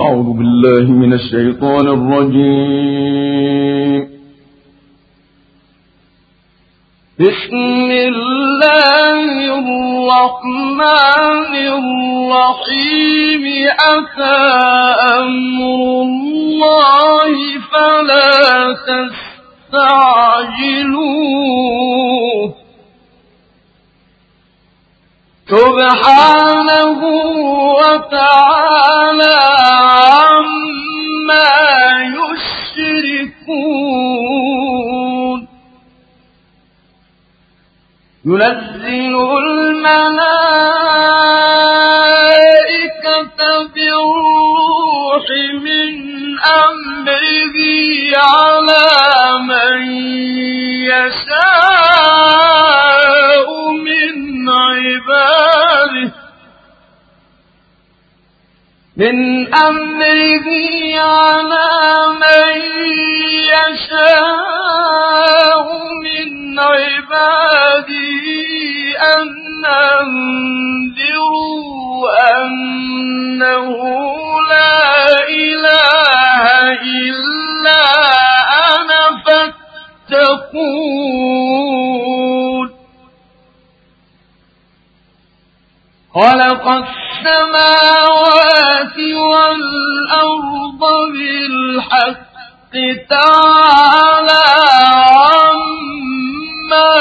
أعوذ بالله من الشيطان الرجيم. بسم الله الرحمن الرحيم. أتى أمر الله فلا تستعجلوه. سبحانه وتعالى عما يشركون. ينزل الملائكة بالروح من أمره على من يشاء. عباده. من أمره على من يشاء من عباده أن أنذروا أنه لا إله إلا أنا فاتقون. خلق السماوات والأرض بالحق تعالى عما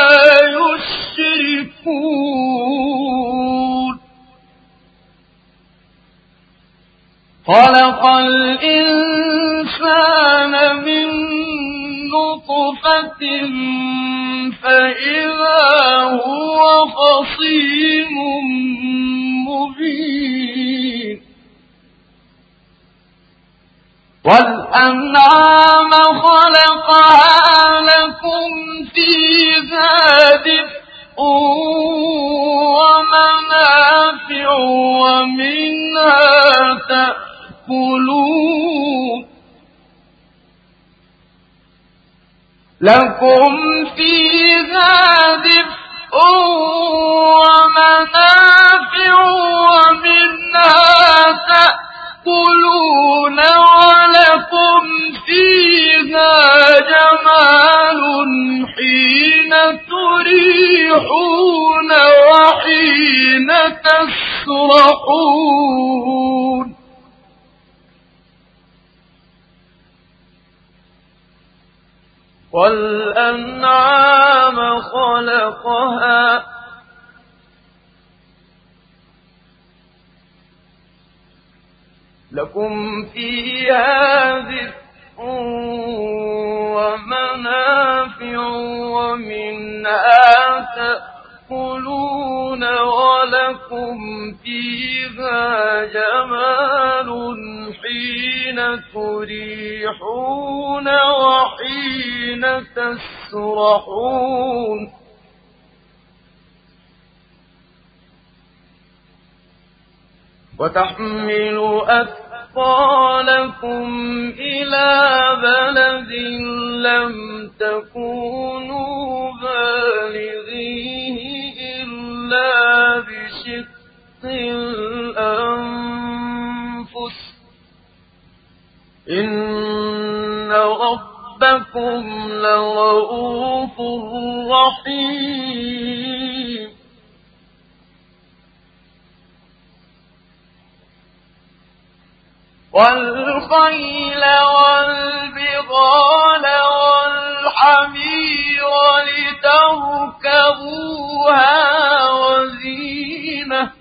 يشركون. خلق الإنسان من نطفة فإذا هو خصيم مبين والأنعام خلقها لكم فيها دفء ومنافع ومنها تأكلون لكم فيها دفء ومنافع ومنها تأكلون ولكم فيها جمال حين تريحون وحين تسرحون. والأنعام خلقها. لكم فيها ذكر ومنافع ومنها تأكلون ولكم فيها جمال حين تريحون وحين تسرحون. وتحمل أثقالكم إلى بلد لم تكونوا بالغيه إلا بشق الأنفس. إن ربكم لرؤوف رحيم. والخيل والبغال والحمير لتركبوها وزينة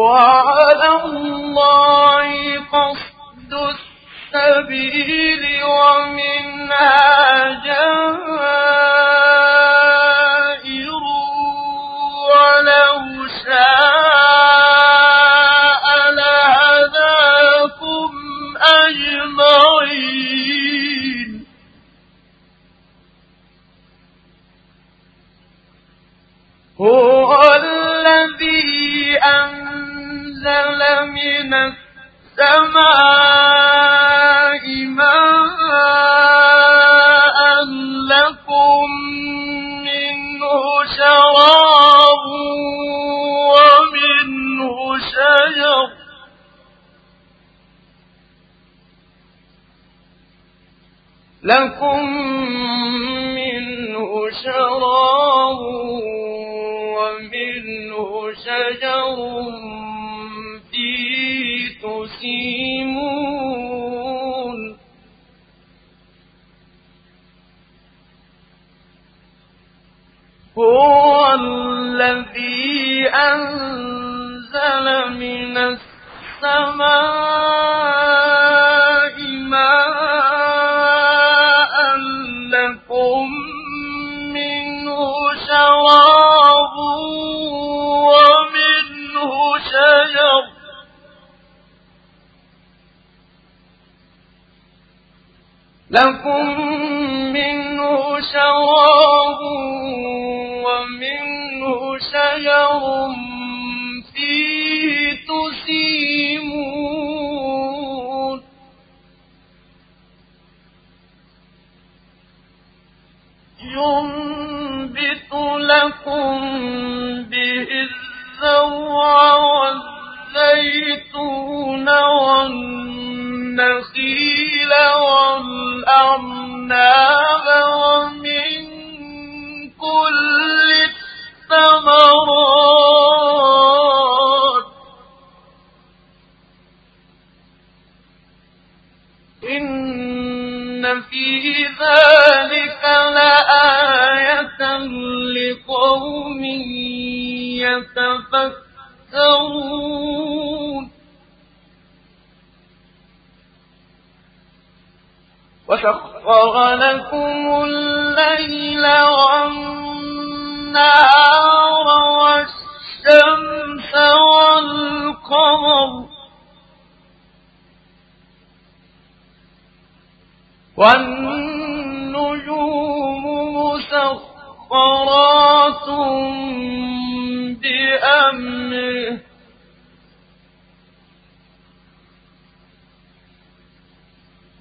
وعلى الله قصد السبيل ومنها جائر ولو شاء لهداكم أجمعين. هو أنزل من السماء ماء لكم منه شراب ومنه شجر. لكم منه شراب ومنه شجر. تسيمون. هو الذي أنزل من السماء لكم منه شراب ومنه شجر فيه تسيمون. ينبت لكم به الزرع والزيتون والنخيل والأعناب ومن كل الثمرات. إن في ذلك لآية لقوم يتفكرون. وسخر لكم الليل والنهار والشمس والقمر والنجوم مسخرات بأمره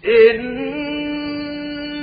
إن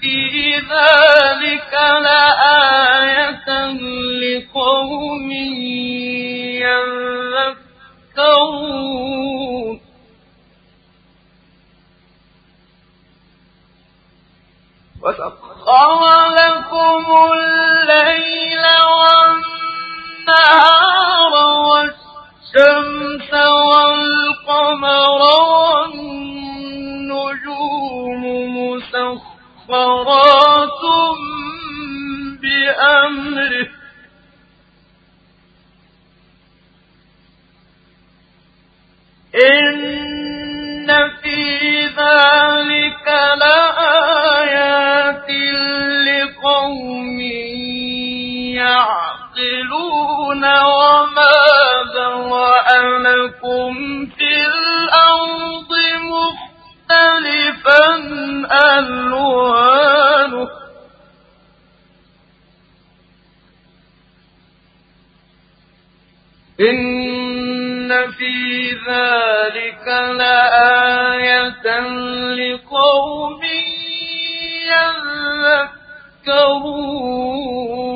في ذلك لآية لقوم يذكرون وسخر لكم الليل والنهار والشمس والقمر والنجوم مسخرات بأمره. إن في ذلك لآيات لقوم يعقلون وما ذرأ لكم في الأرض مختلفا. ألوانه؟ إن في ذلك لآية لقوم يذكرون.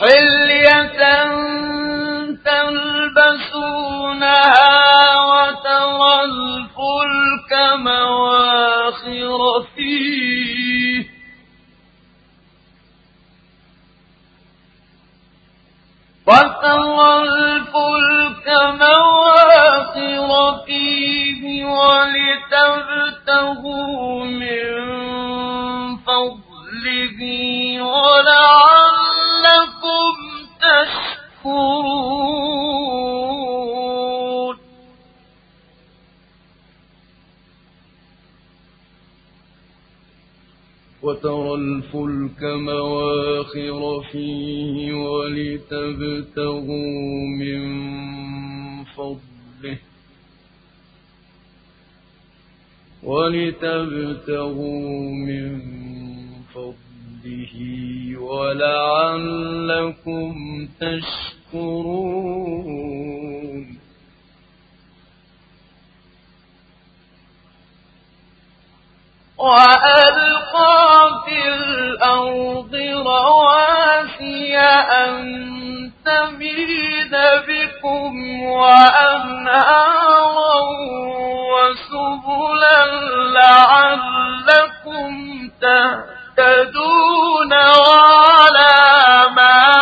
حلية تلبسونها وترى الفلك مواخر فيه وترى الفلك مواخر فيه ولتبتغوا من فضله ولعلكم تشكرون وترى الفلك مواخر فيه ولتبتغوا من فضله ولتبتغوا من فضله ولعلكم تشكرون. وألقى في الأرض رواسي أن تميد بكم وأنهارا وسبلا لعلكم تهتدون. وعلامات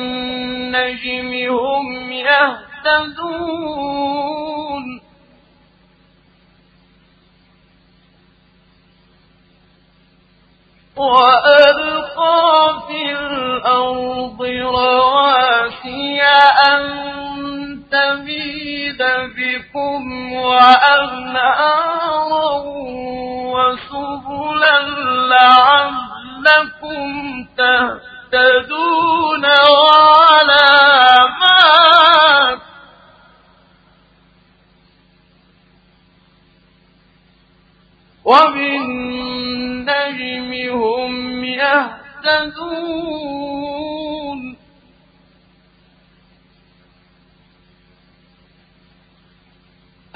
وبالنجم هم يهتدون وألقى في الأرض رواسي تميد بكم وأنهارا وسبلا لعلكم تهتدون وعلامات وبالنجم هم يهتدون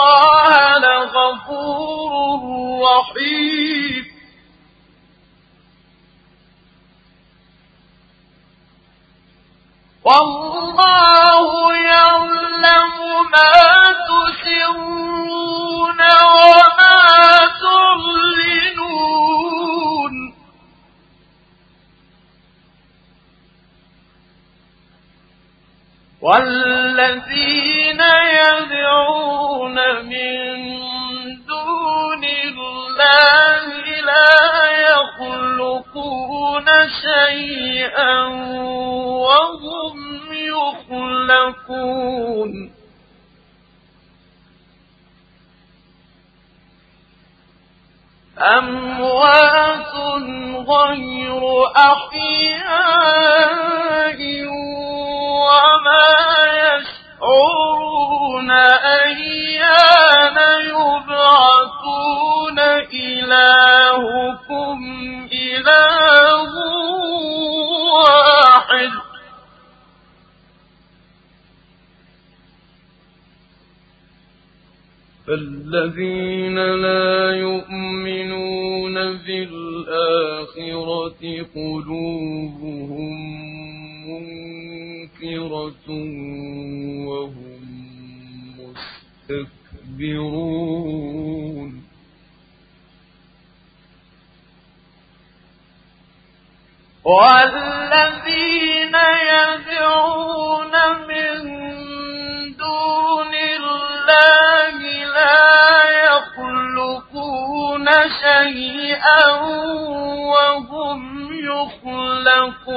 الله لغفور رحيم. والله يعلم ما تسرون وما تعلنون. والذين يدعون من دون الله لا يخلقون شيئا وهم يخلقون. أموات غير أحياء وما يشعرون أيان يبعثون إلهكم إله واحد. فالذين لا يؤمنون بالآخرة قلوبهم منكرة وهم مستكبرون والذين يدعون من دون الله لا يخلقون شيئا وهم يخلقون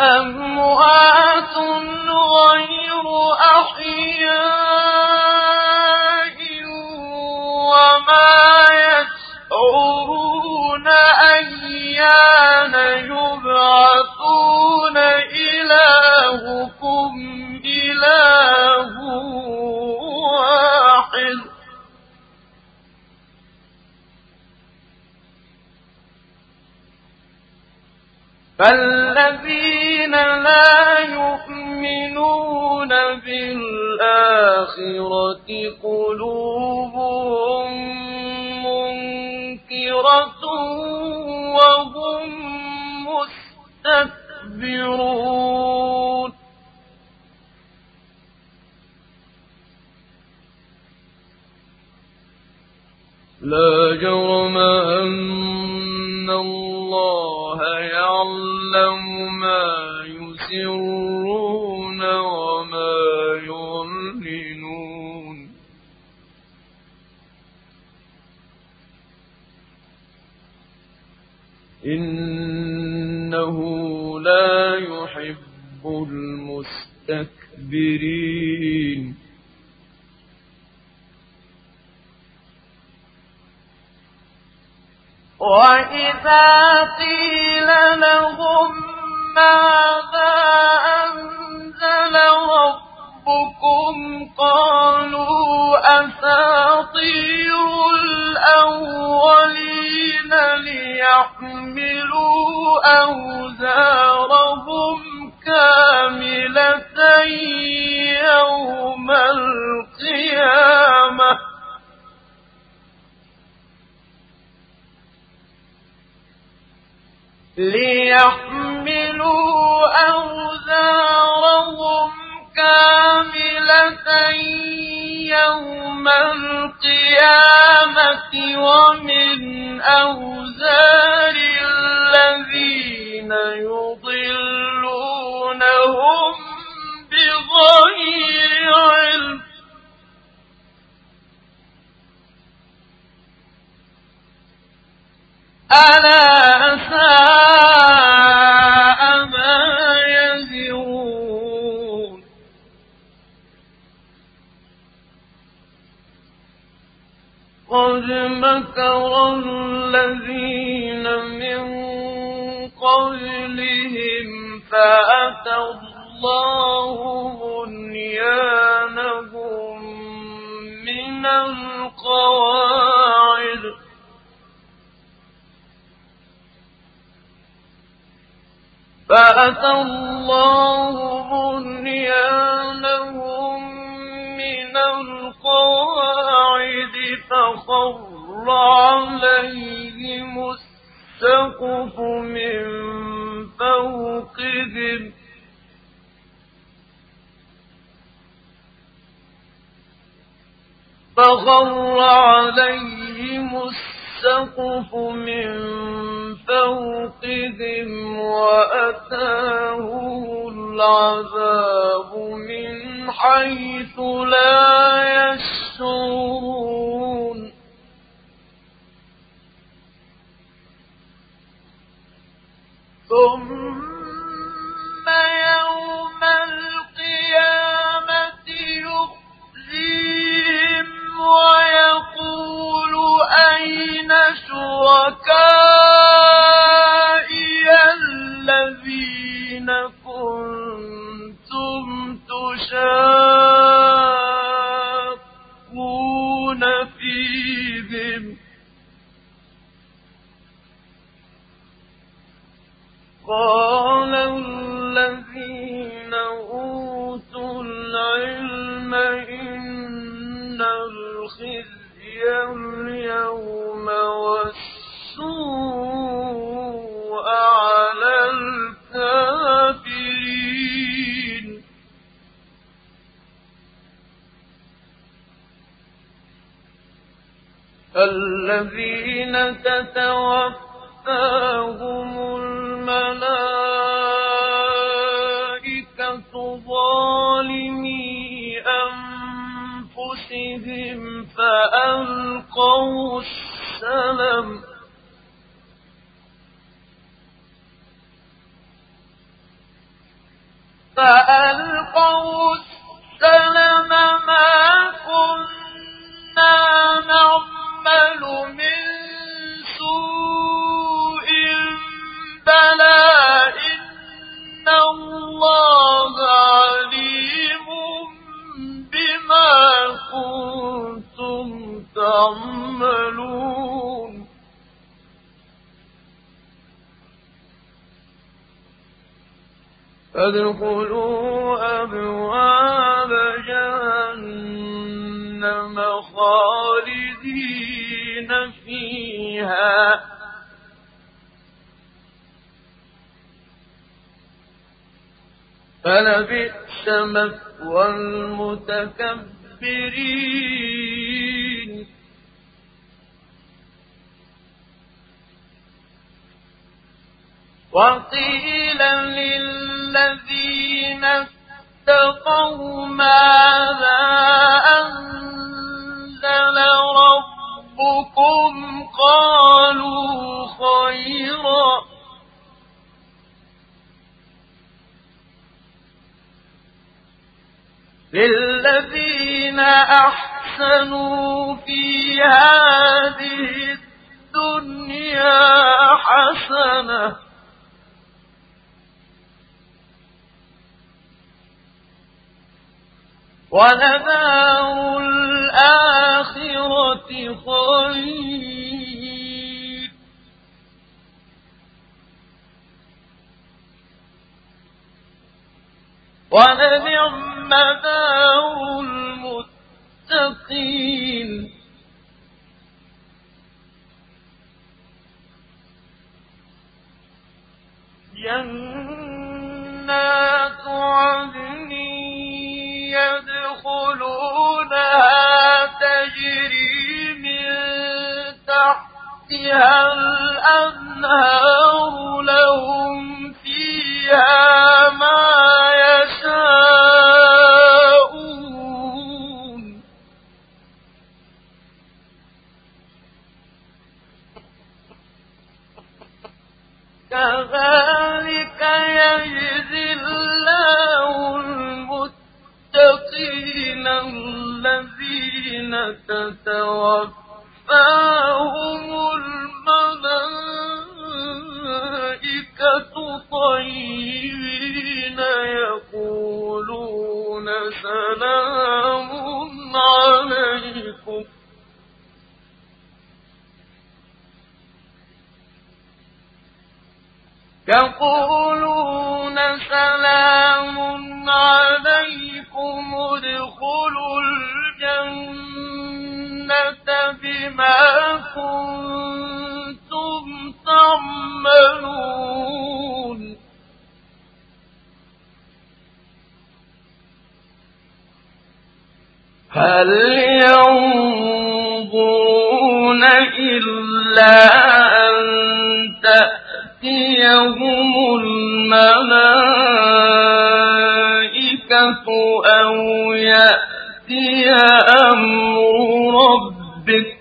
أموات غير أحياء وما يشعرون أيان يبعثون إلهكم إله واحد فالذين لا يؤمنون بالآخرة قلوبهم منكرة وهم مستكبرون لا جرم أن الله يعلم ما يسرون وما يعلنون. إنه لا يحب المستكبرين. وإذا قيل لهم ماذا أنزل ربكم قالوا أساطير الأولين ليحملوا أوزارهم كاملة يوم القيامة ليحملوا أوزارهم كاملة يوم القيامة ومن أوزار الذين يضلونهم بغير علم. ألا ساء ما يزرون. قد مكر الذين من قبلهم فأتى الله بنيانهم من القواعد فأتى الله بنيانهم من القواعد فخر عليهم السقف من فوقهم. فخر عليهم السقف من فوقهم وأتاهم العذاب من حيث لا يشعرون. ثم يوم القيامة يخزيهم ويقول أين شركائي الذين كنتم تشاقون فيهم؟ قال الخزي اليوم والسوء على الكافرين الذين تتوفاهم الملائكة ظالمي فألقوا السلم. فألقوا السلم ما كنا نعمل من سوء بلى إن الله عليم كنتم تعملون. فادخلوا أبواب جهنم خالدين فيها. فلبئس مثوى المتكبرين. وقيل للذين اتقوا ماذا أنزل ربكم؟ قالوا خيرا. للذين أحسنوا في هذه الدنيا حسنة. ولدار الآخرة خير. ولنعم دار المتقين. جنات عدن يدخلونها تجري من تحتها الأنهار لهم فيها ما كذلك يجزي الله المتقين الذين تتوفاهم الملائكة طيبين يقولون سلام عليكم. يقولون سلام عليكم ادخلوا الجنة بما كنتم تعملون. هل ينظرون إلا أن تأتيهم الملائكة أو يأتي أمر ربك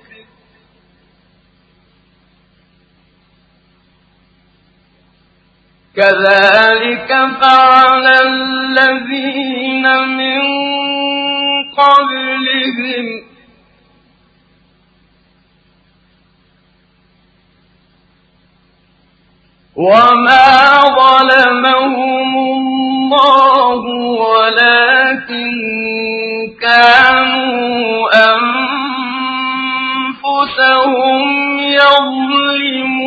كذلك فعل الذين من قبلهم وما ظلمهم الله ولكن كانوا أنفسهم يظلمون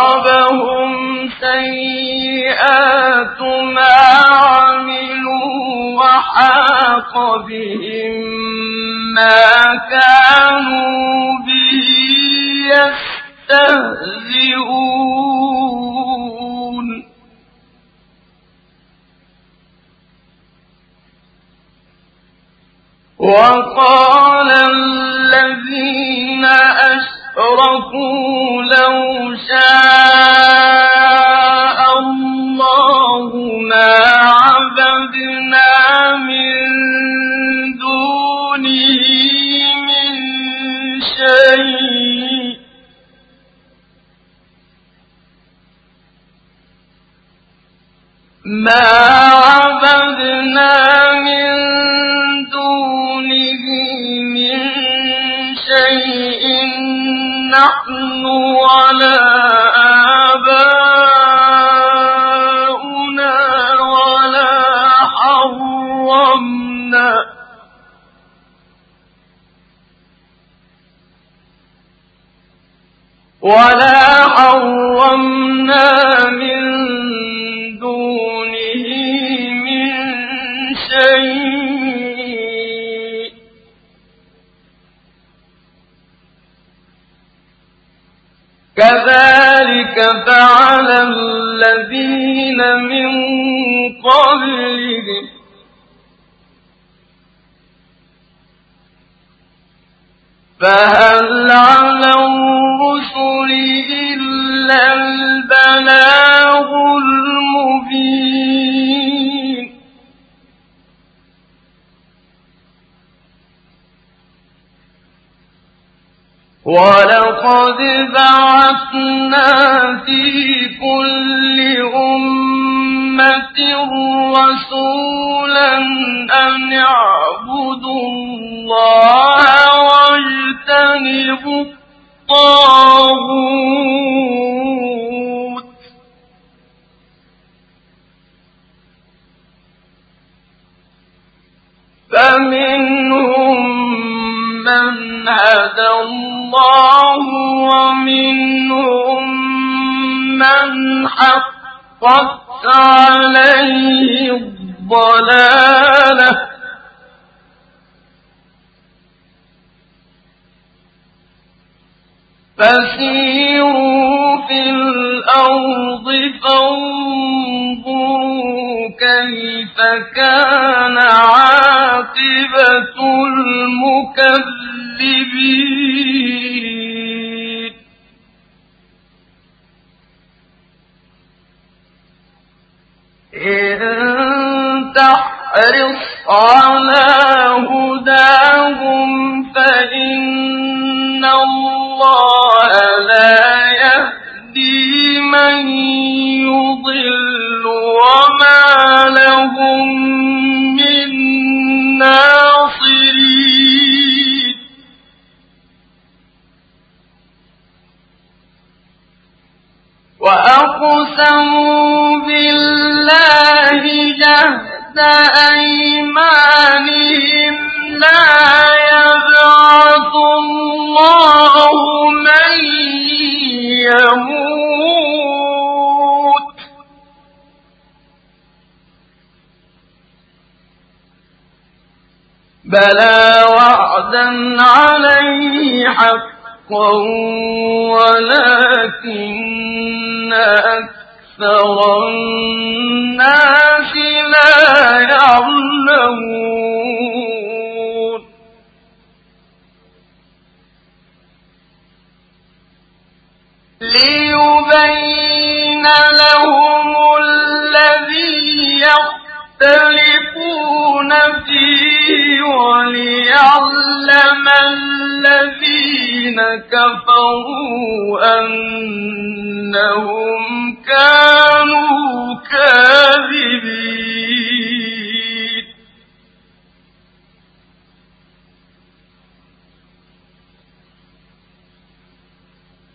فأصابهم سيئات ما عملوا وحاق بهم ما كانوا به يستهزئون. وقال الذين أشركوا لو شاء الله ما شيء. ما عبدنا من دونه من شيء. نحن ولا ولا حرمنا من كذلك فعل الذين من قبلهم فهل على الرسل إلا البلاغ المبين. ولقد بعثنا في كل أمة رسولا أن اعبدوا الله واجتنبوا الطاغوت. فمنهم من هدى الله ومنهم من حقت عليه الضلالة. فسيروا في الأرض فانظروا كيف كان عاقبة المكذبين. إن تحرص على هداهم فإن الله لا يهدي من يضل وما لهم من ناصرين وأقسموا بالله جهد أيمانهم بلى وعدا عليه حقا ولكن أكثر الناس لا يعلمون. ليبين لهم الذي يختلفون فيه وليعلم الذين كفروا أنهم كانوا كاذبين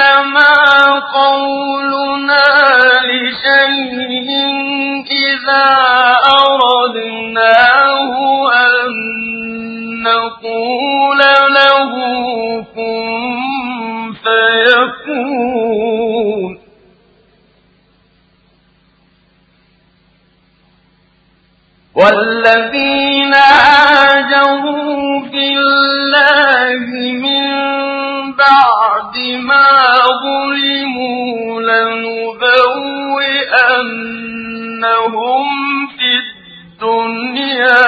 إنما قولنا لشيء إذا أردناه أن نقول له كن فيكون. والذين هاجروا في ظلموا لنبوئنهم في الدنيا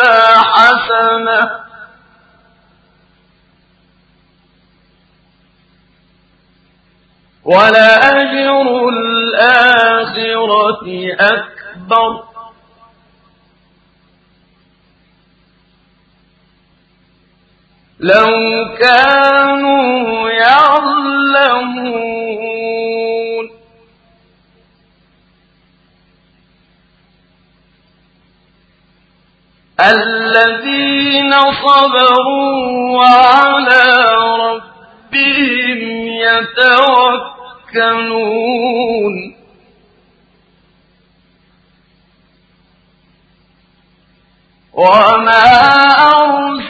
حسنة ولأجر الآخرة أكبر لو كانوا يعلمون. الذين صبروا وعلى ربهم يتوكلون. وما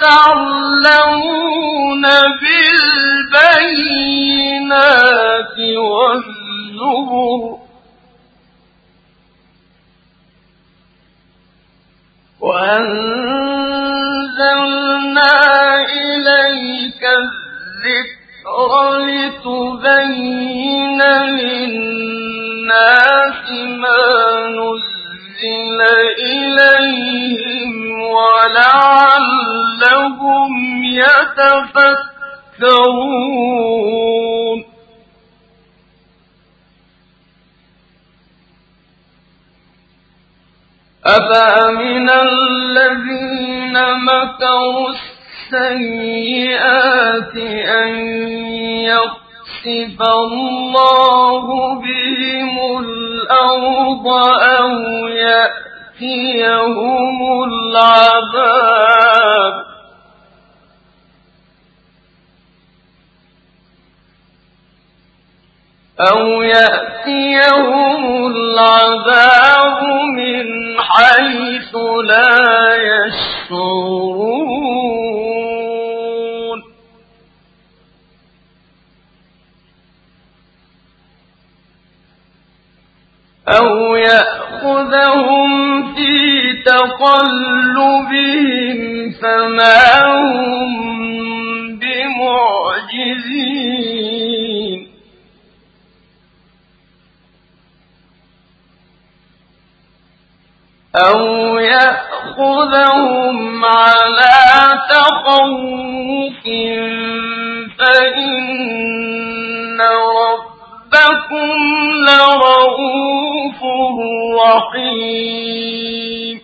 تعلمون بالبينات والزبر وأنزلنا إليك الذكر لتبين للناس ما نزل إليهم ولعلهم يتفكرون. أفأمن الذين مكروا السيئات أن يخسف الله بهم الأرض أو يأتيهم العذاب؟ أو يأتيهم العذاب من حيث لا يشعرون أو يأخذهم في تقلبهم فما هم بمعجزين أو يأخذهم على تخوف فإن ربكم لرؤوف رحيم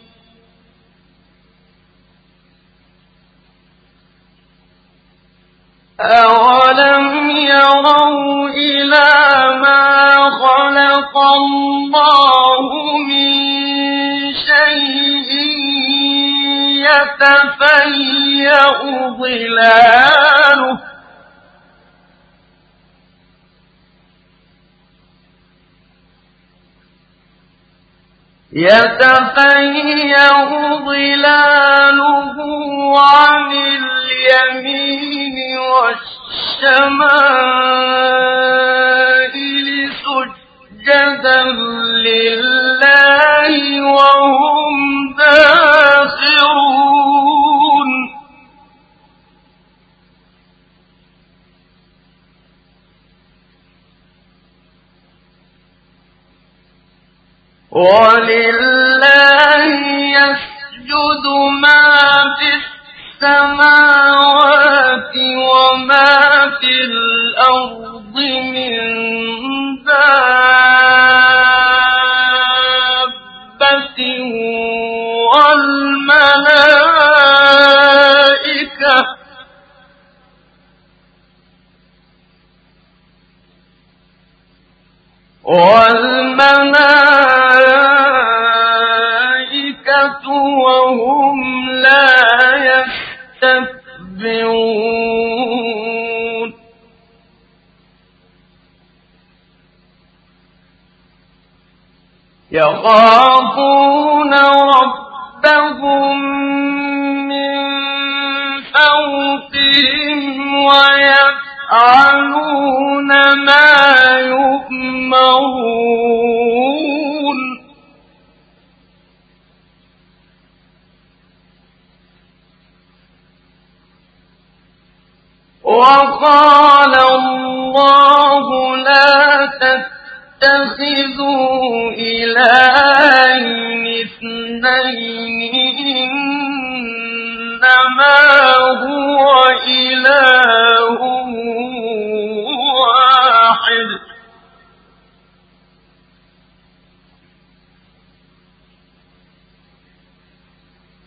أولم يروا إلى ما خلق الله من يتفيأ ظلاله يتفيأ ظلاله عن اليمين والشمائل سجدا لله وهم داخرون. ولله يسجد ما في السماوات وما في الأرض من دابة والملائكة والملائكة يخافون ربهم من فوقهم ويفعلون ما يؤمرون. وقال الله لا تتبعون تتخذوا إلهين اثنين إنما هو إله واحد.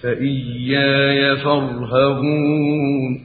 فإياي فارهبون.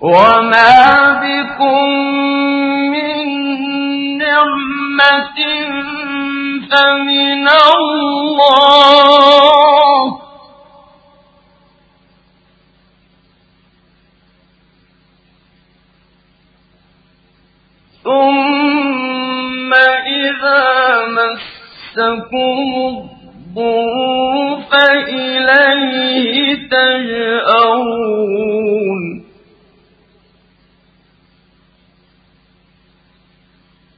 وما بكم من نعمة فمن الله ثم إذا مسكم الضر فإليه تجأرون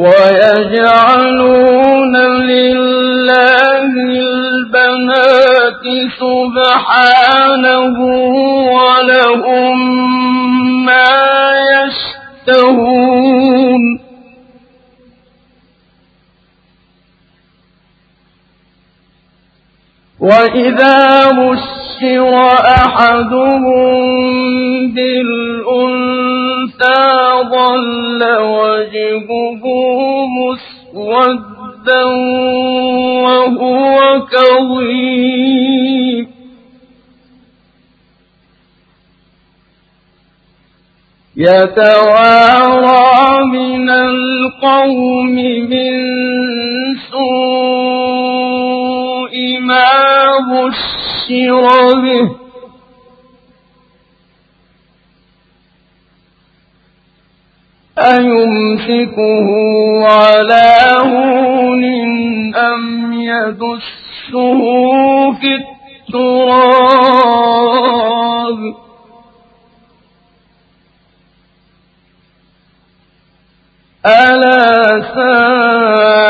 ويجعلون لله البنات سبحانه ولهم ما يشتهون. وإذا بشر أحدهم بالأنثى ظل وجهه مسودا وهو كظيم يتوارى من القوم من سوء ما بشر به أيمسكه على هون أم يدسه في التراب ألا ساء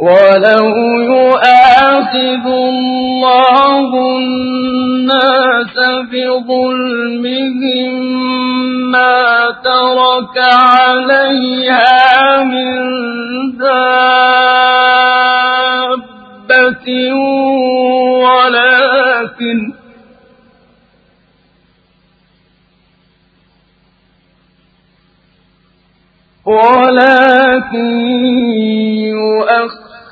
ولو يؤاخذ الله الناس بظلمهم ما ترك عليها من دابة ولكن ولكن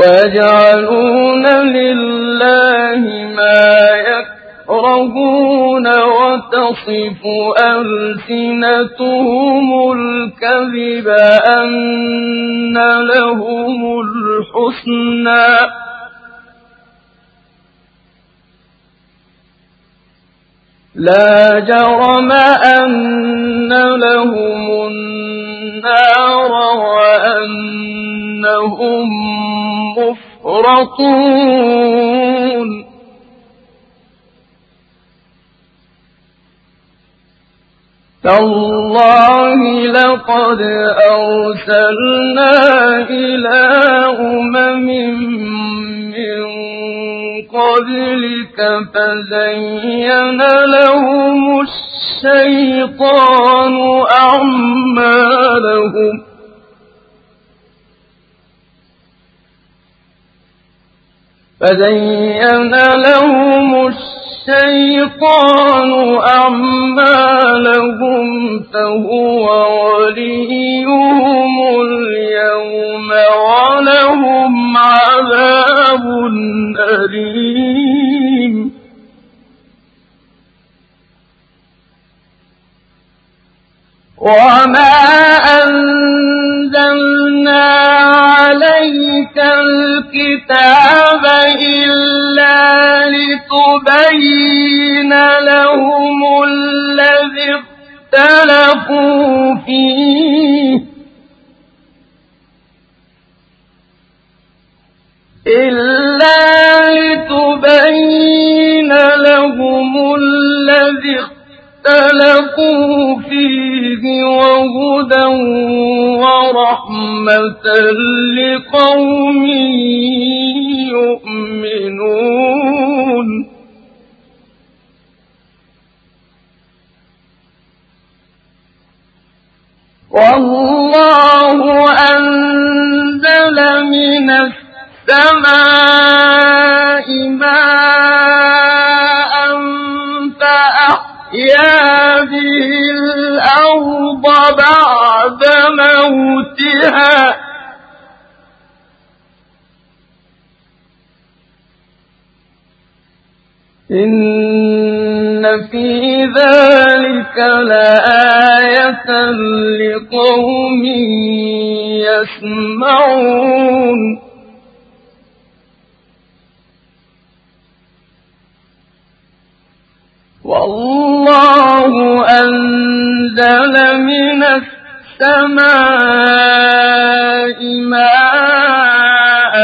ويجعلون لله ما يكرهون وتصف ألسنتهم الكذب أن لهم الحسنى. لا جرم أن لهم النار وأنهم مفرطون. تالله لقد أرسلنا إلى أمم من قبلك فزين لهم الشيطان أعمالهم. فزين لهم الشيطان أعمالهم فهو وليهم اليوم ولهم عذاب أليم وما أنزلنا عليك الكتاب إلا لتبين لهم الذي اختلفوا فيه إلا لتبين لهم اختلفوا فيه وهدى ورحمة لقوم يؤمنون. والله أنزل من السماء ماء فأحيا به الأرض بعد موتها. إن في ذلك لآية لقوم يسمعون. والله أنزل من السماء ماء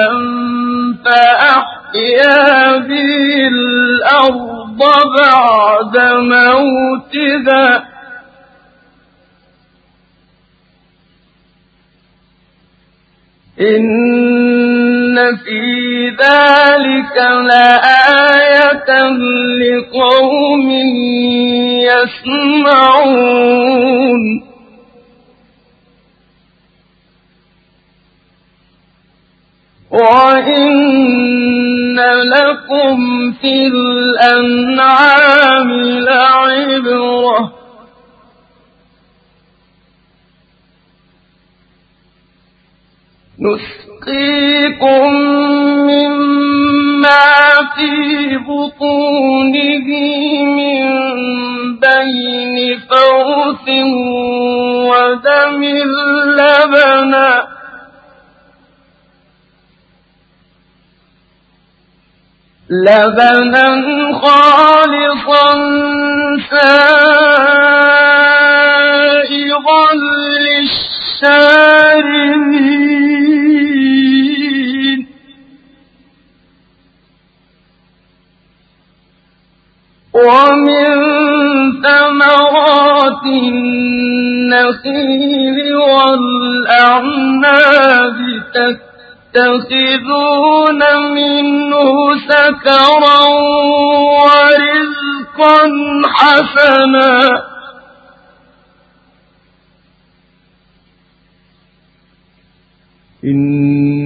فأحيا به الأرض بعد موتها. إن في ذلك لآية لقوم يسمعون. وإن لكم في الأنعام لعبرة. نسقيكم مما في بطونه من بين فرث ودم لبنا لبنا خالصا سائغا للشاربين ومن ثمرات النخيل والأعناب تتخذون منه سكرا ورزقا حسنا. إن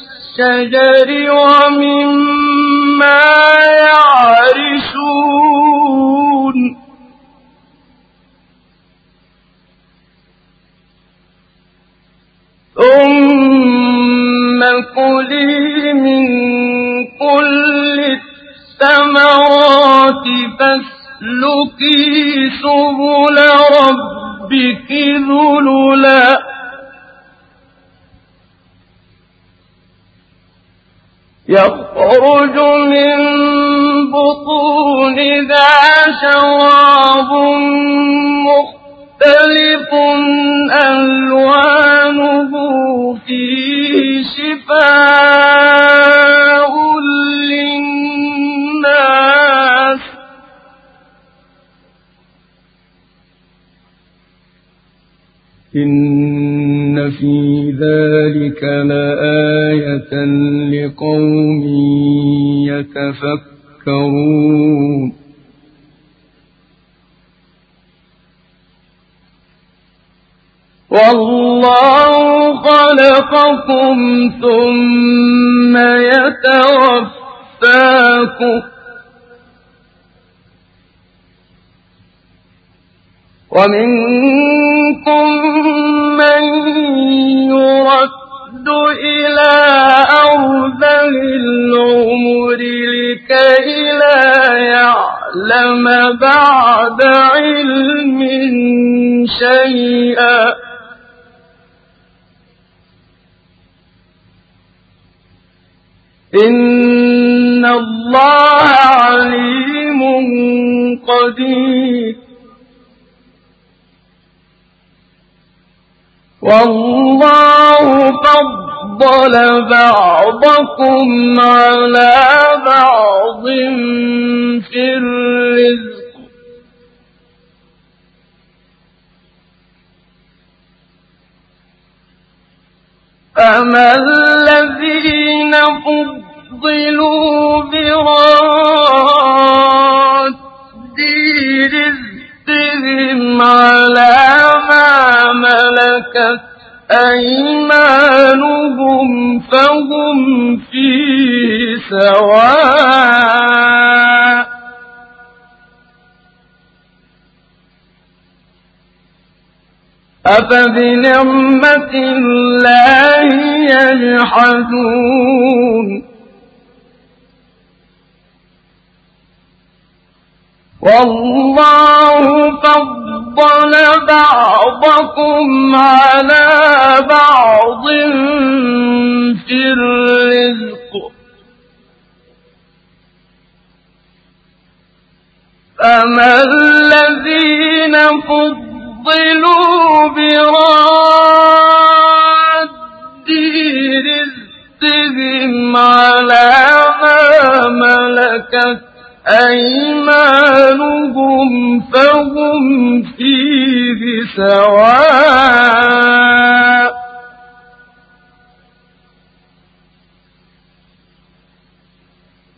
ومما يعرشون. ثم كلي من كل الثمرات فاسلكي سبل ربك ذللا. يخرج من بطونها شراب مختلف ألوانه فيه شفاء للناس. إن في ذلك لآية لقوم يتفكرون والله خلقكم ثم يتوفاكم ومنكم أرذل العمر لكي لا يعلم بعد علم شيئا. إن الله عليم قدير. والله فضل بعضكم على بعض في الرزق. فما الذين فضلوا براد رزقهم على ما ملكت أيمانهم فهم فيه سواء أفبنعمة الله يجحدون والله فضل بعضكم على بعض في الرزق. فما الذين فضلوا براد رزقهم على ما ملكت أيمانهم فهم فيه سواء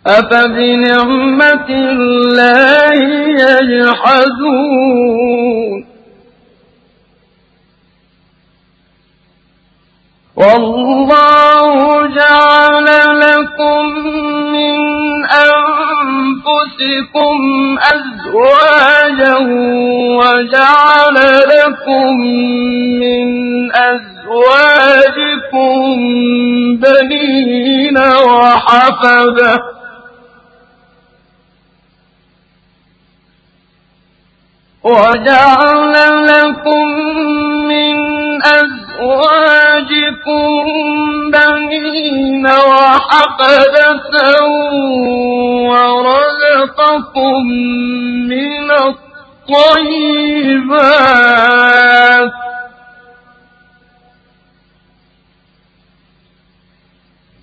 أفبنعمة الله يجحدون والله جعل لكم من أنفسكم أزواجا وجعل لكم من أزواجكم بنين وحفدة. وجعل لكم من أزواجكم بنين وحفدة ورزقكم من الطيبات.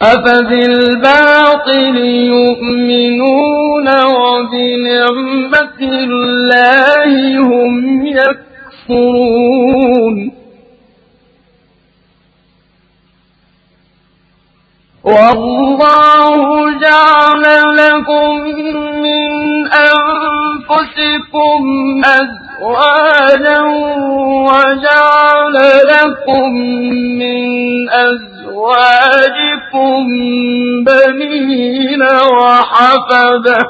أفبالباطل يؤمنون وبنعمة الله هم يكفرون. والله جعل لكم من أنفسكم أزواجا وجعل لكم من أزواجكم بنين وحفدة.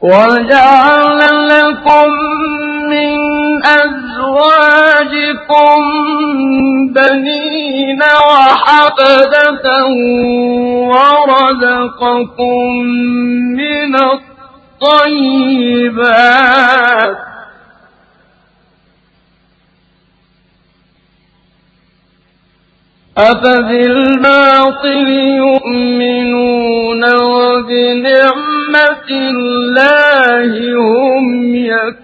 وجعل لكم من أزواجكم بنين وحفدة ورزقكم من الطيبات. أفبالباطل يؤمنون وبنعمة الله هم يكفرون.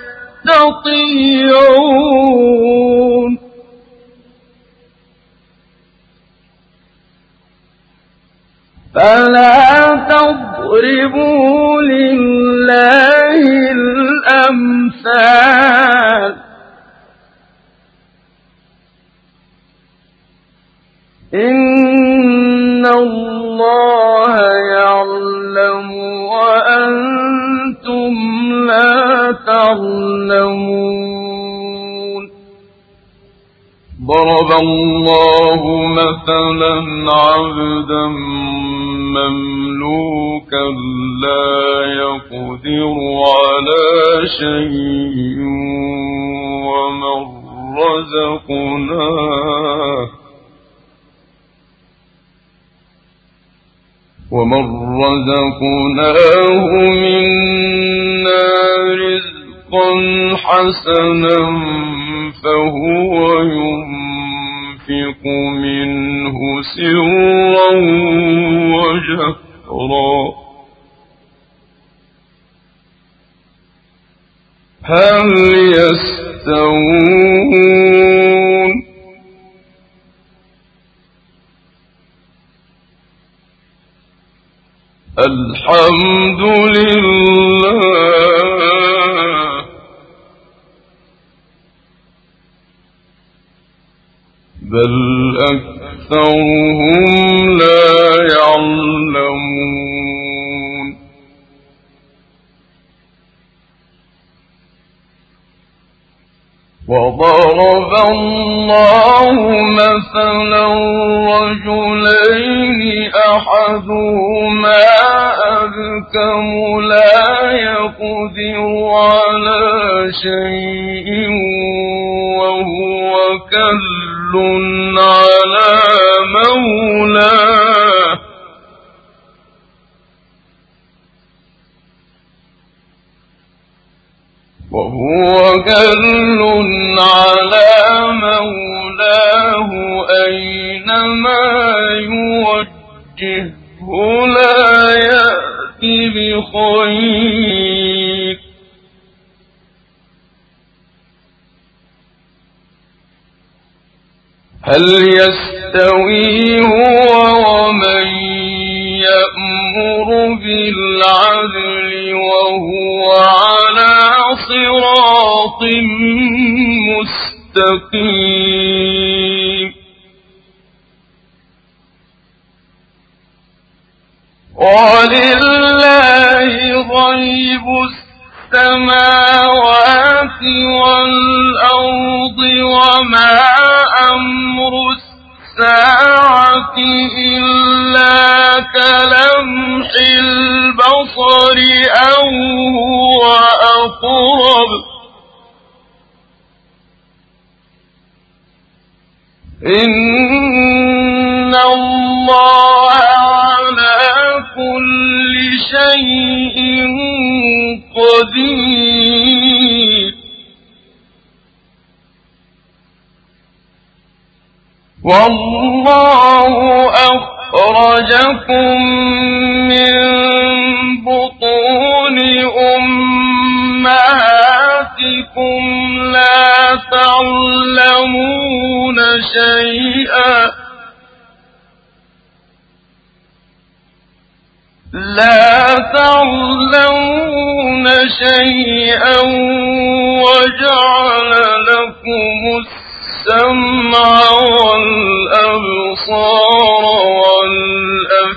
فلا تضربوا لله الأمثال. إن الله يعلم وأنتم لا تعلمون. ضرب الله مثلا عبدا مملوكا لا يقدر على شيء ومن رزقناه. ومن رزقناه منا رزقا حسنا فهو ينفق منه سرا وجهرا. هل يستوون؟ الحمد لله بل أكثرهم لا يعلمون وضرب الله مثلا رجلين أحدهما أبكم لا يقدر على شيء على مولاه وهو كل على مولاه أينما يوجهه لا يأتي بخير هل يستوي هو ومن يأمر بالعدل وهو على صراط مستقيم؟ ولله غيب السماوات والأرض وما أمر الساعة إلا كلمح البصر أو هو أقرب إن الله على كل شيء قدير. والله أخرجكم من بطون أمهاتكم. لا تعلمون شيئا. لا تعلمون شيئا وجعل لكم السمع والأبصار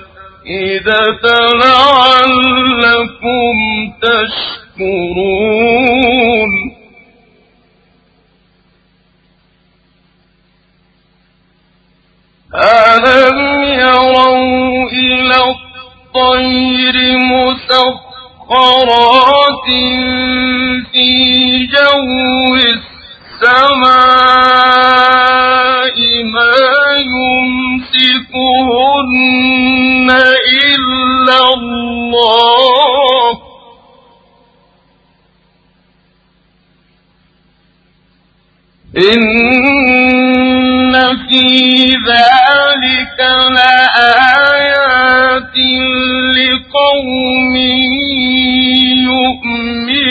والأفئدة لعلكم تشكرون. ألم يروا إلى الطير مسخرات في جو السماء ما يمسكهن إلا الله إن في ذلك لآيات لقوم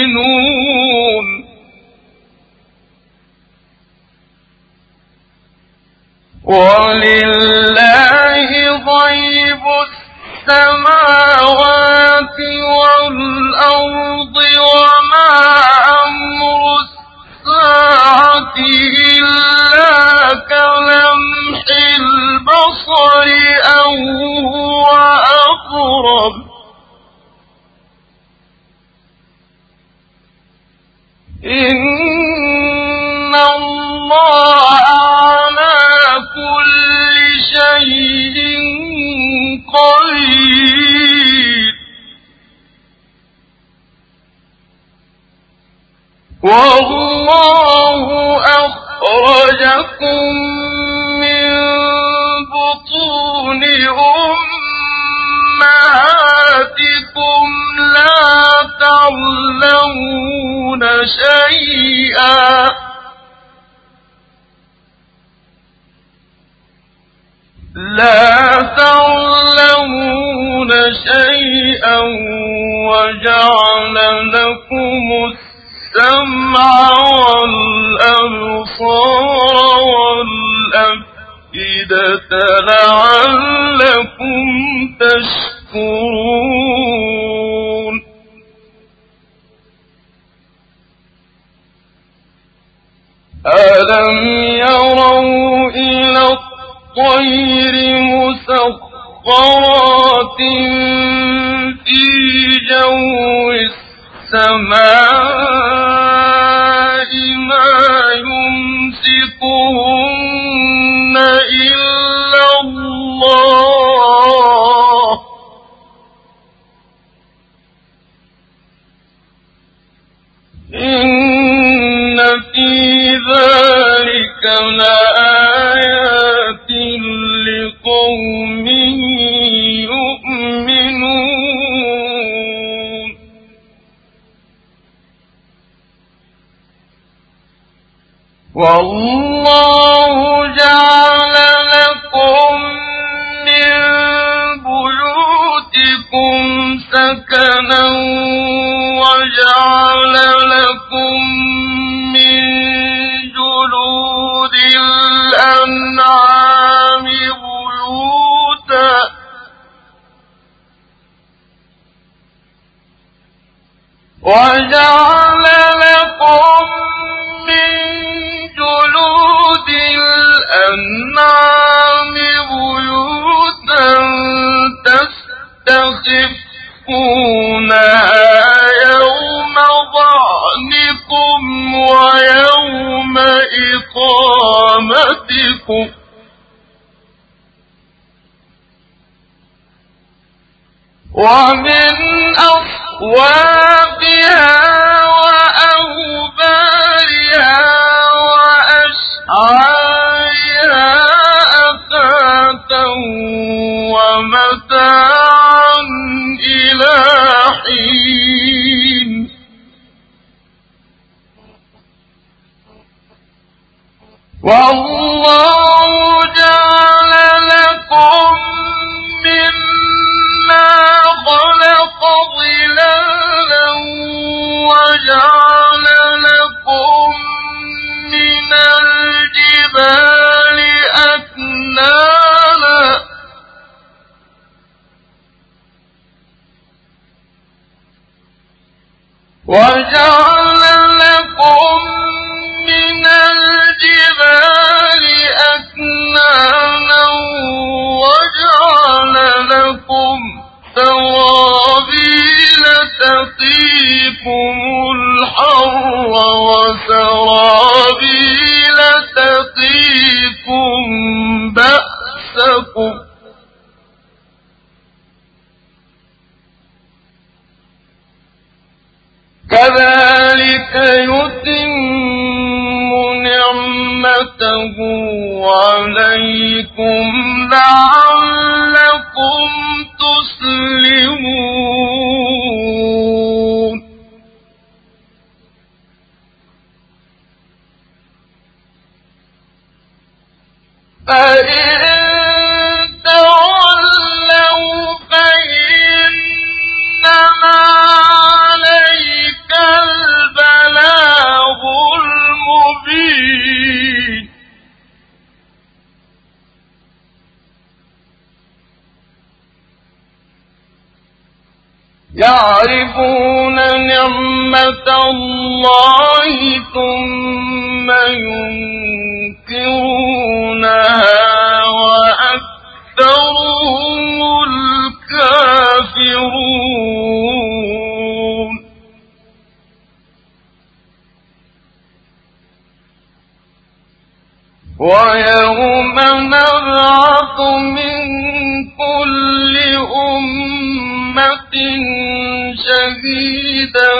يؤمنون. ولله غيب السماوات والأرض وما أمر الساعة إلا كلمح البصر أو هو أقرب. إن الله على كل شيء قدير والله أخرجكم من بطون أمهاتكم لا تعلمون شيئا. لا تعلمون شيئا وجعل لكم السمع والأبصار والأفئدة لعلكم تشكرون. ألم يروا إلى الطير مسخرات في جو السماء؟ ومن أصوابها وأوبارها وأشعارها أثاثا ومتاعا إلى حين. والله الحر وسرابيل تقيكم بأسكم. كذلك يتم نعمته عليكم لعلكم الله ثم ينكرونها وأكثرهم الكافرون ويوم شهيدا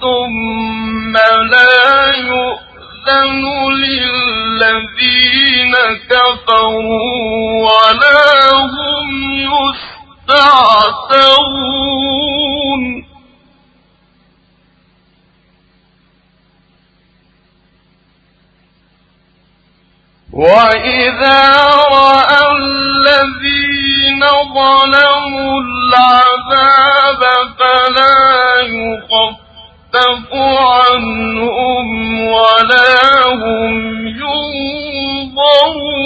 ثم لا يؤذن للذين كفروا ولا هم يستعتبون وإذا رأى الذين ظلموا العذاب فلا يخفف عنهم ولا هم ينظرون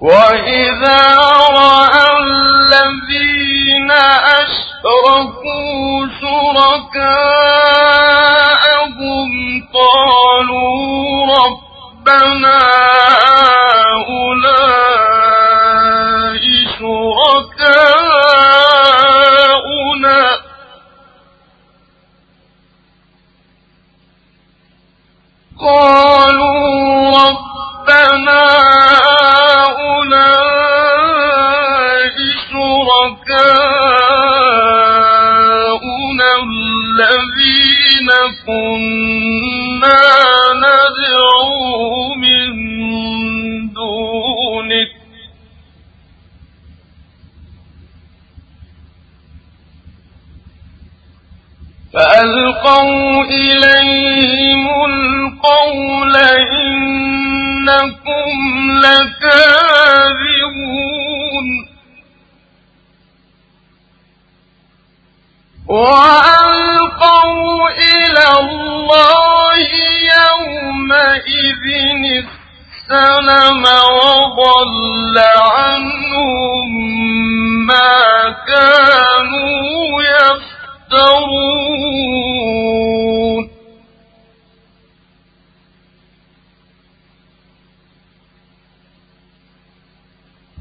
وإذا رأى الذين أشركوا شركاءهم قالوا ربنا هؤلاء قالوا ربنا الذين كنا ندعو من دونك. وألقوا إليهم القول إنكم لكاذبون. وألقوا إلى الله يومئذ السلم وضل عنهم ما كانوا يفترون.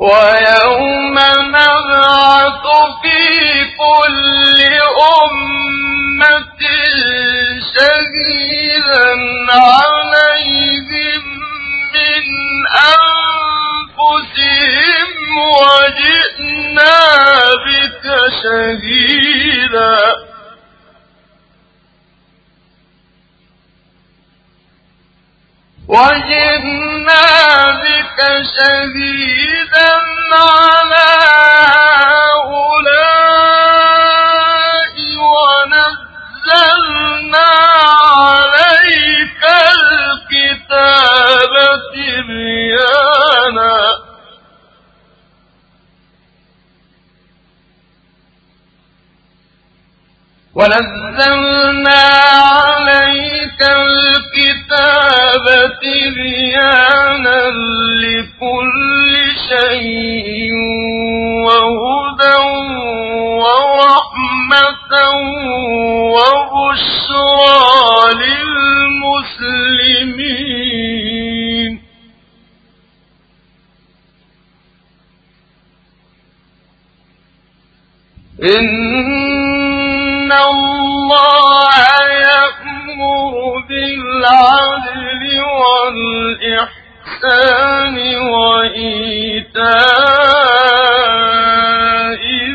ويوم نبعث في كل أمة شهيدا عليهم من أنفسهم وجئنا بك شهيدا. وجئنا بك شهيدا على هؤلاء ونزلنا عليك الكتاب تبيانا ونزلنا عليك الكتاب تبيانا لكل شيء وهدى ورحمة وبشرى للمسلمين إن الله يأمر بالعدل والإحسان وإيتاء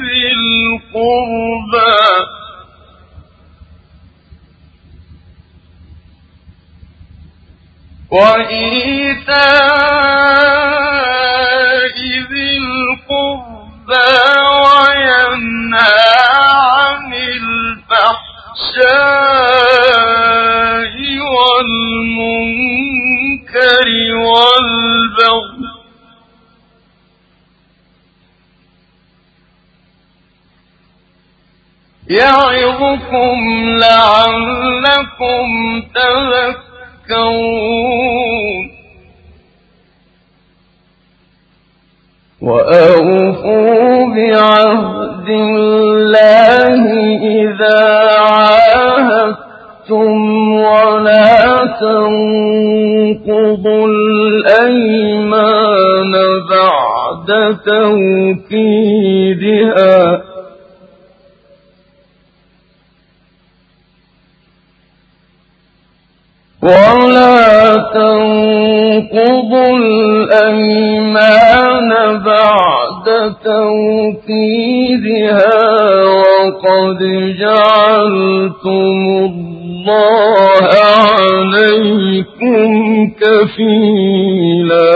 ذي القربى. وإيتاء ذي القربى وينهى عن الفحشاء والمنكر والبغي يعظكم لعلكم تذكرون وأوفوا بعهد الله إذا عاهدتم ولا تنقضوا الأيمان بعد توكيدها. ولا تنقضوا الأيمان بعد توكيدها وقد جعلتم الله عليكم كفيلا.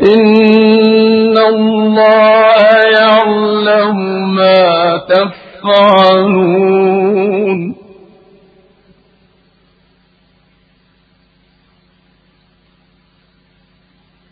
إن الله يعلم ما تفعلون.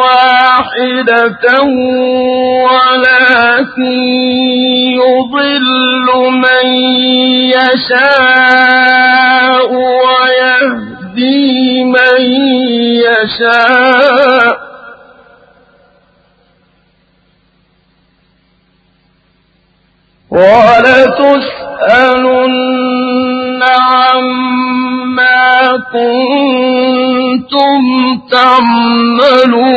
واحدة ولكن يضل من يشاء ويهدي من يشاء. ولتسألن عما كنتم تعملون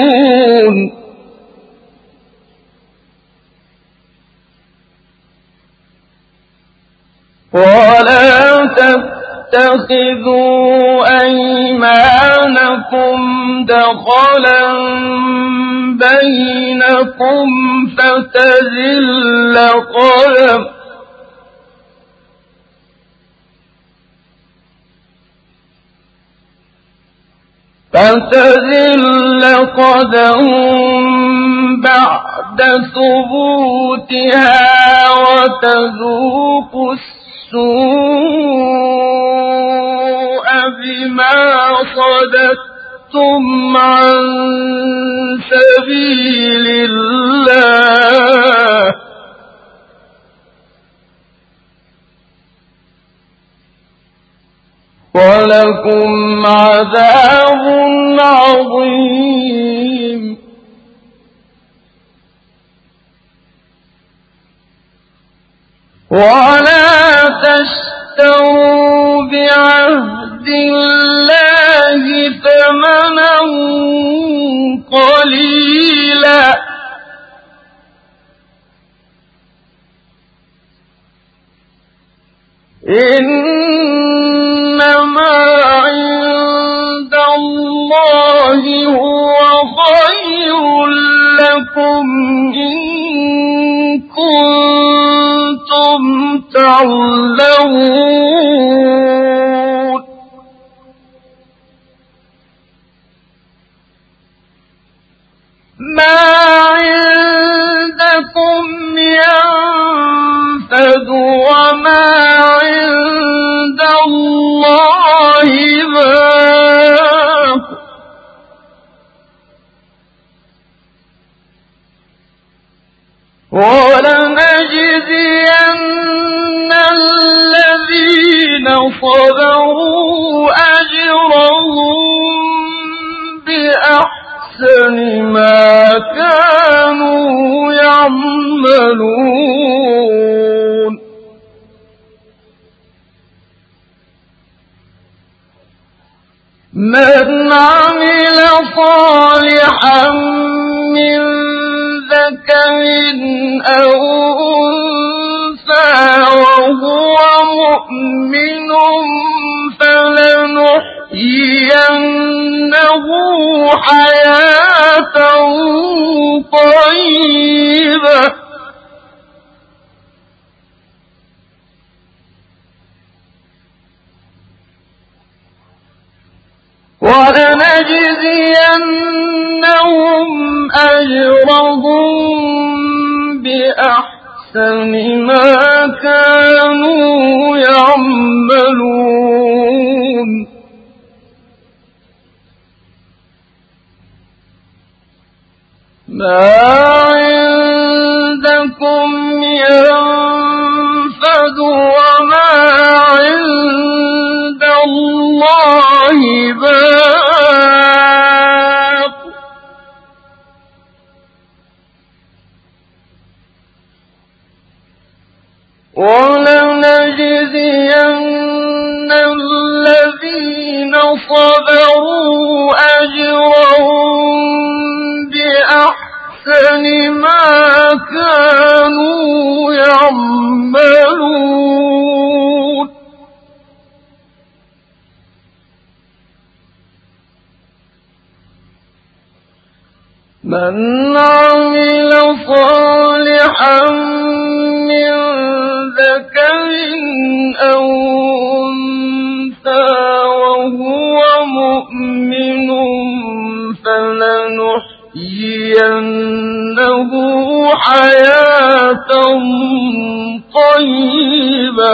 ولا تتخذوا أيمانكم دخلا بينكم فتزل قدم فتزل قدم بعد ثبوتها وتذوق السوء بما صددتم عن سبيل الله. ولكم عذاب عظيم. ولا تشتروا بعهد الله ثمنا قليلا. إنما الله هو خير لكم إن كنتم تعلمون. ما عندكم ينفد وما عند الله باق ولنجزين الذين صبروا أجرهم بأحسن ما كانوا يعملون. من عمل صالحا من ذكر أو أنثى وهو مؤمن فلنحيينه حياة طيبة. ولنجزينهم أجرهم بأحسن ما كانوا يعملون. ما من عمل صالحا من ذكر أو أنثى وهو مؤمن فلنحيينه حياة طيبة.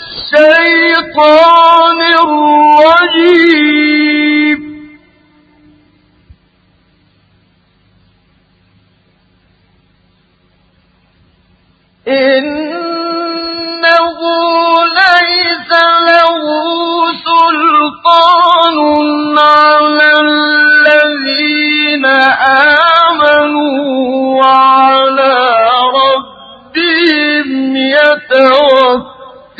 الرجيم. إنه ليس له سلطان على الذين آمنوا وعلى ربهم يتوكلون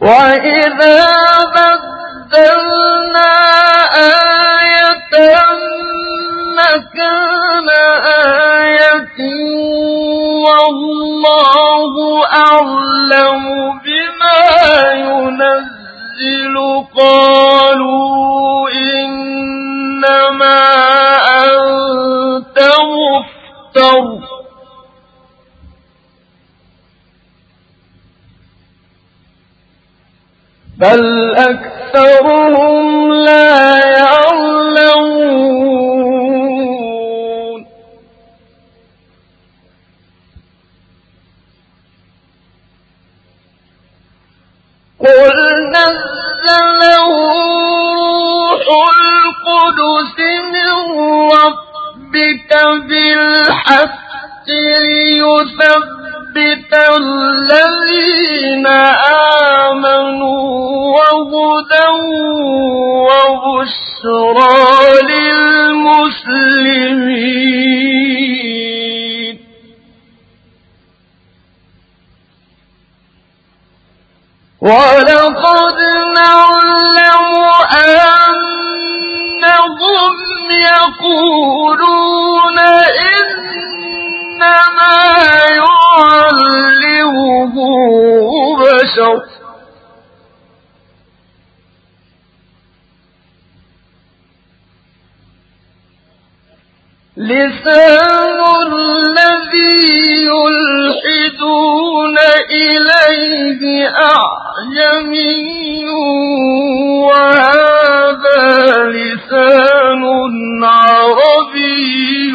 وإذا بدلنا آية مكان آية والله أعلم بما ينزل قالوا بل أكثرهم لا يعلمون قل نزله روح القدس من ربك بالحق ليثبت الذين آمنوا وهدى وبشرى للمسلمين. ولقد نعلم أنهم يقولون إنما يعلمه بشر. لسان الذي يلحدون إليه أعجمي وهذا لسان عربي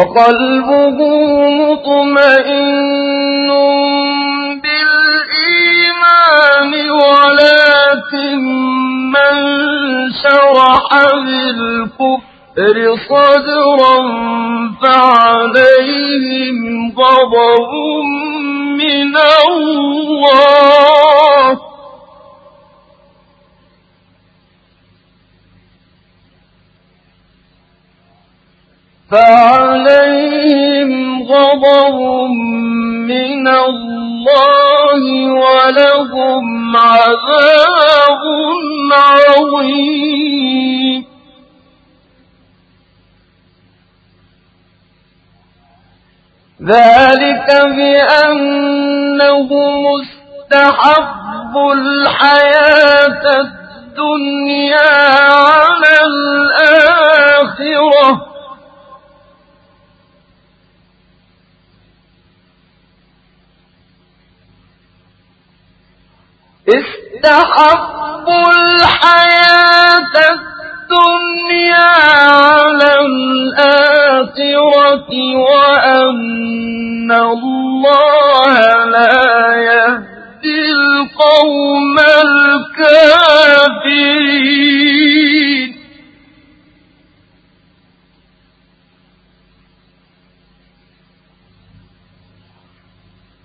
وقلبه مطمئن بالإيمان ولكن من شرح بالكفر صدرا فعليهم غضب من الله. فعليهم غضب من الله ولهم عذاب عظيم. ذلك بأنه مستحب الحياة الدنيا على الآخرة. استحبوا الحياة الدنيا على الآخرة وأن الله لا يهدي القوم الكافرين.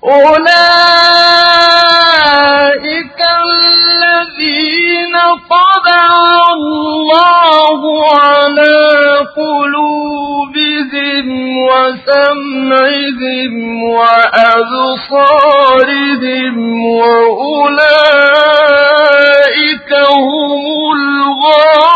أولئك الذين طبع الله على قلوبهم وسمعهم وأبصارهم وأولئك هم الغافلون.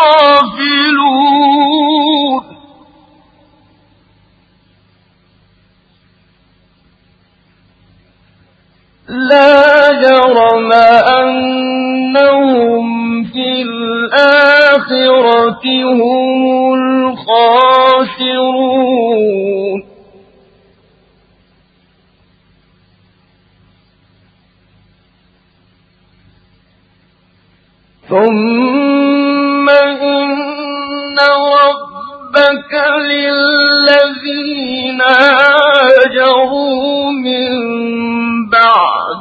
لا جرم أنهم في الآخرة هم الخاسرون. ثم إن ربك للذين هاجروا من بعد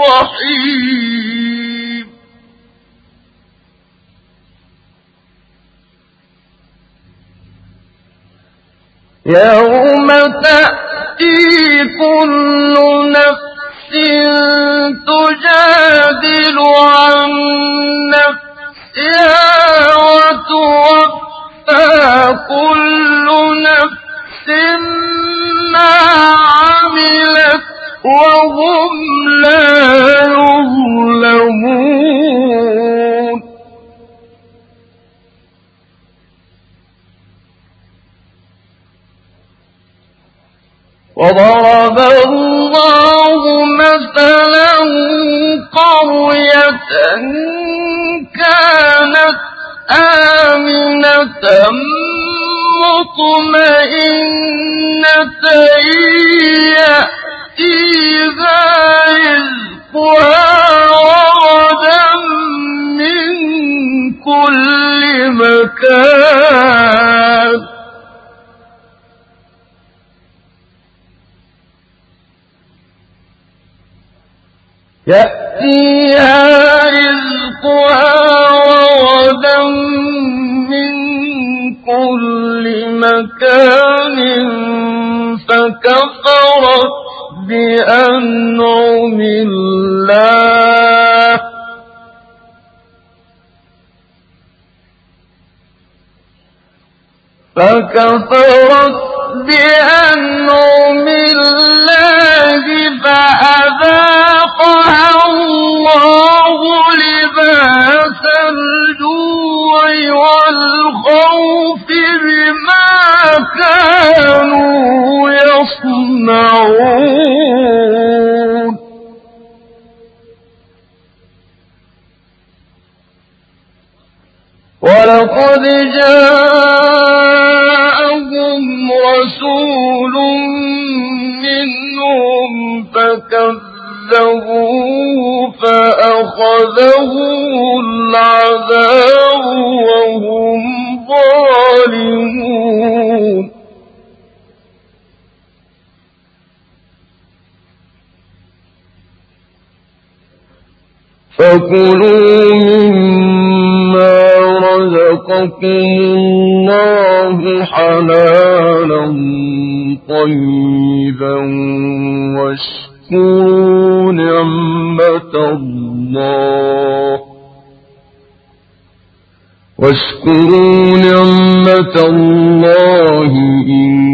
رحيم يوم تأتي كل نفس تجادل عن نفسها وتوفى كل نفس ما عملت وهم لا يظلمون. وضرب الله مثلا قرية كانت آمنة مطمئنة يأتيها رزقها وغدا من كل مكان فكفرت بأنعم الله فكفرت بأنعم الله فأذاقها الله لباس الجوع والخوف بما كانوا يصنعون. ولقد جاءهم رسول منهم فكذبوه فأخذهم العذاب وهم ظالمون. فكلوا مما رزقكم الله حلالا طيبا واشكروا نعمة الله. واشكروا نعمة الله إن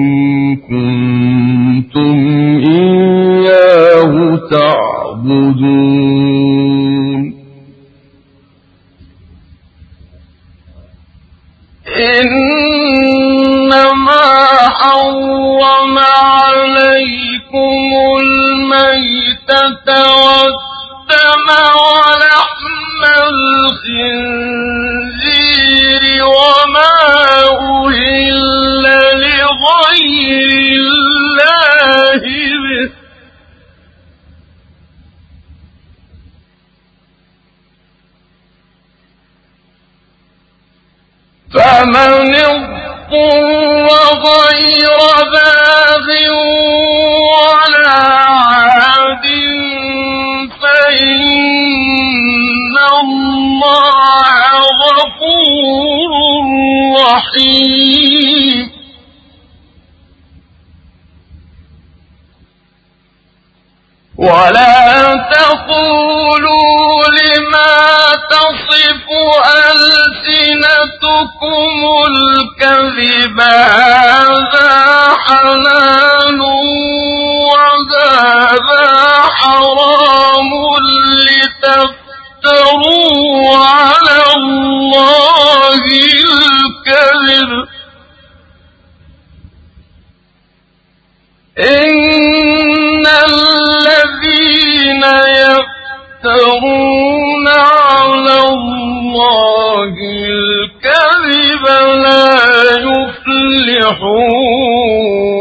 يفلحون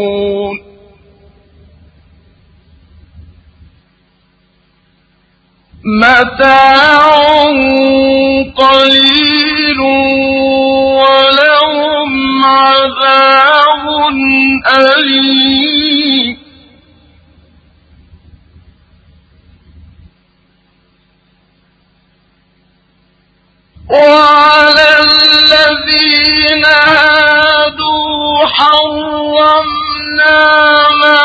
متاع قليل ولهم عذاب أليم. وعلى الذين هادوا حرمنا ما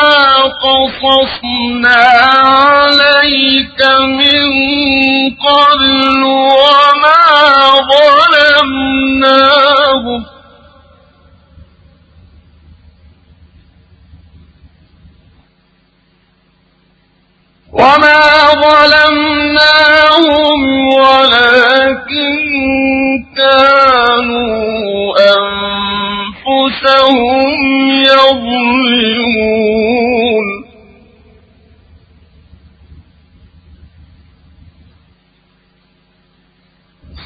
قصصنا عليك من قبل وما ظلمناهم وما ظلمناهم ولكن كانوا أنفسهم يظلمون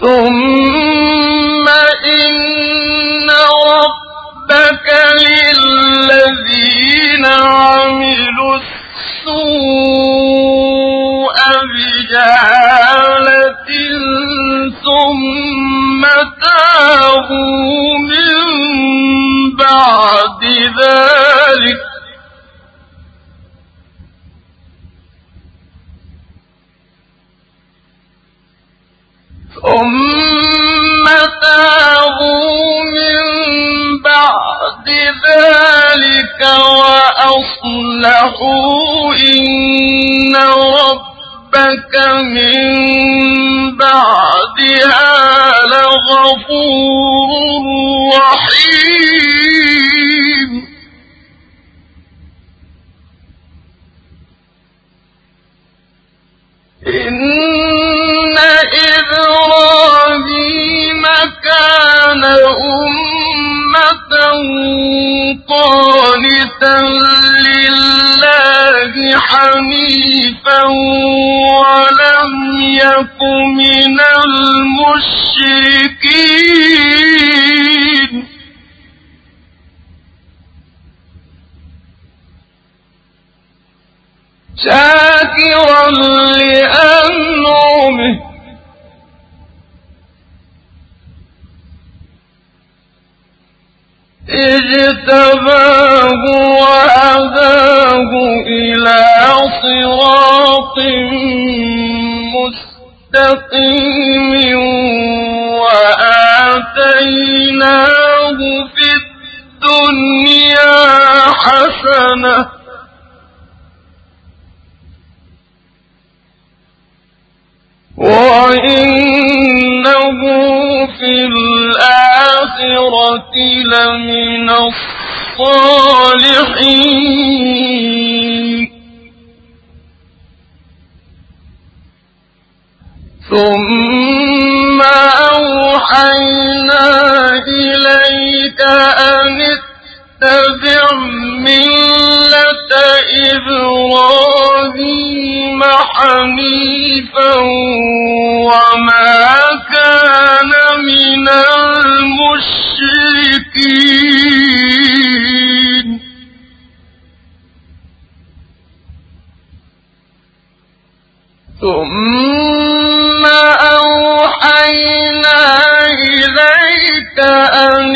ثم ربك من بعدها لغفور رحيم. إن إبراهيم كان أمة قانتا لله حنيفا ولم يك من المشركين. شاكرا لأنعمه اجتباه وهداه إلى صراط مستقيم وآتيناه في الدنيا حسنة وإنه الآخرة لمن الصالحين. ثم أوحينا إليك أن أتبع ملة إبراهيم حنيفا وما كان من المشركين. ثم أوحينا إليك أن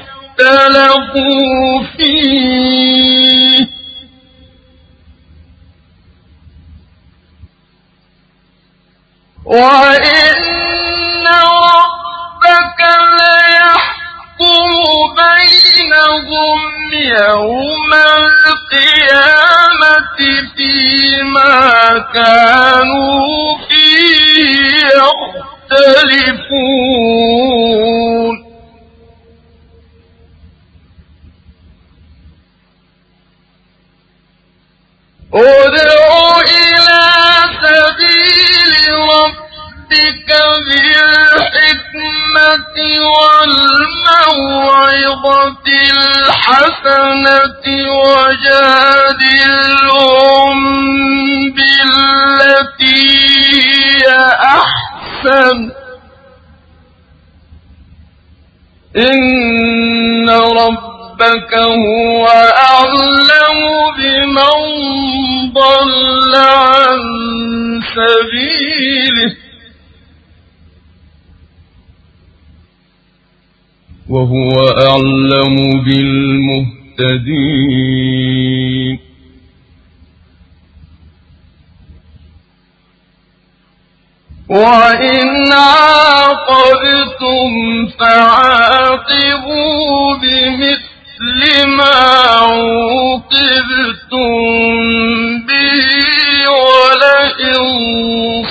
اختلفوا فيه. وإن ربك ليحكم بينهم يوم القيامة فيما كانوا فيه يختلفون. ادع إلى سبيل ربك بالحكمة والموعظة الحسنة وجادلهم بالتي هي أحسن. إن ربك هو أعلم بمن ضل عن سبيله. وهو أعلم بالمهتدين. وإن عاقبتم فعاقبوا بمثل ما عوقبتم به ولئن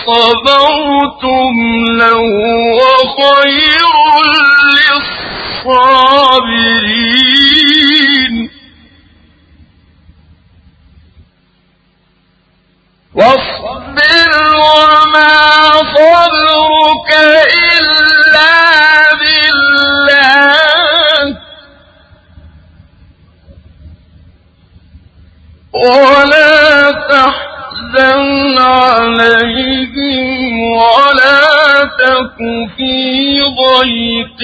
صبرتم لهو خير للصابرين. واصبر وما صبرك إلا ولا تحزن عليهم ولا تك في ضيق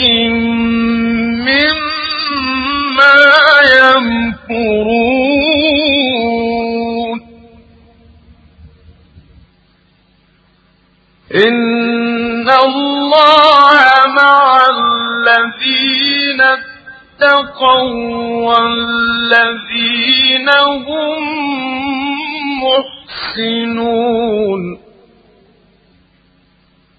مما يمكرون. إن الله اتقوا والذين هم محسنون.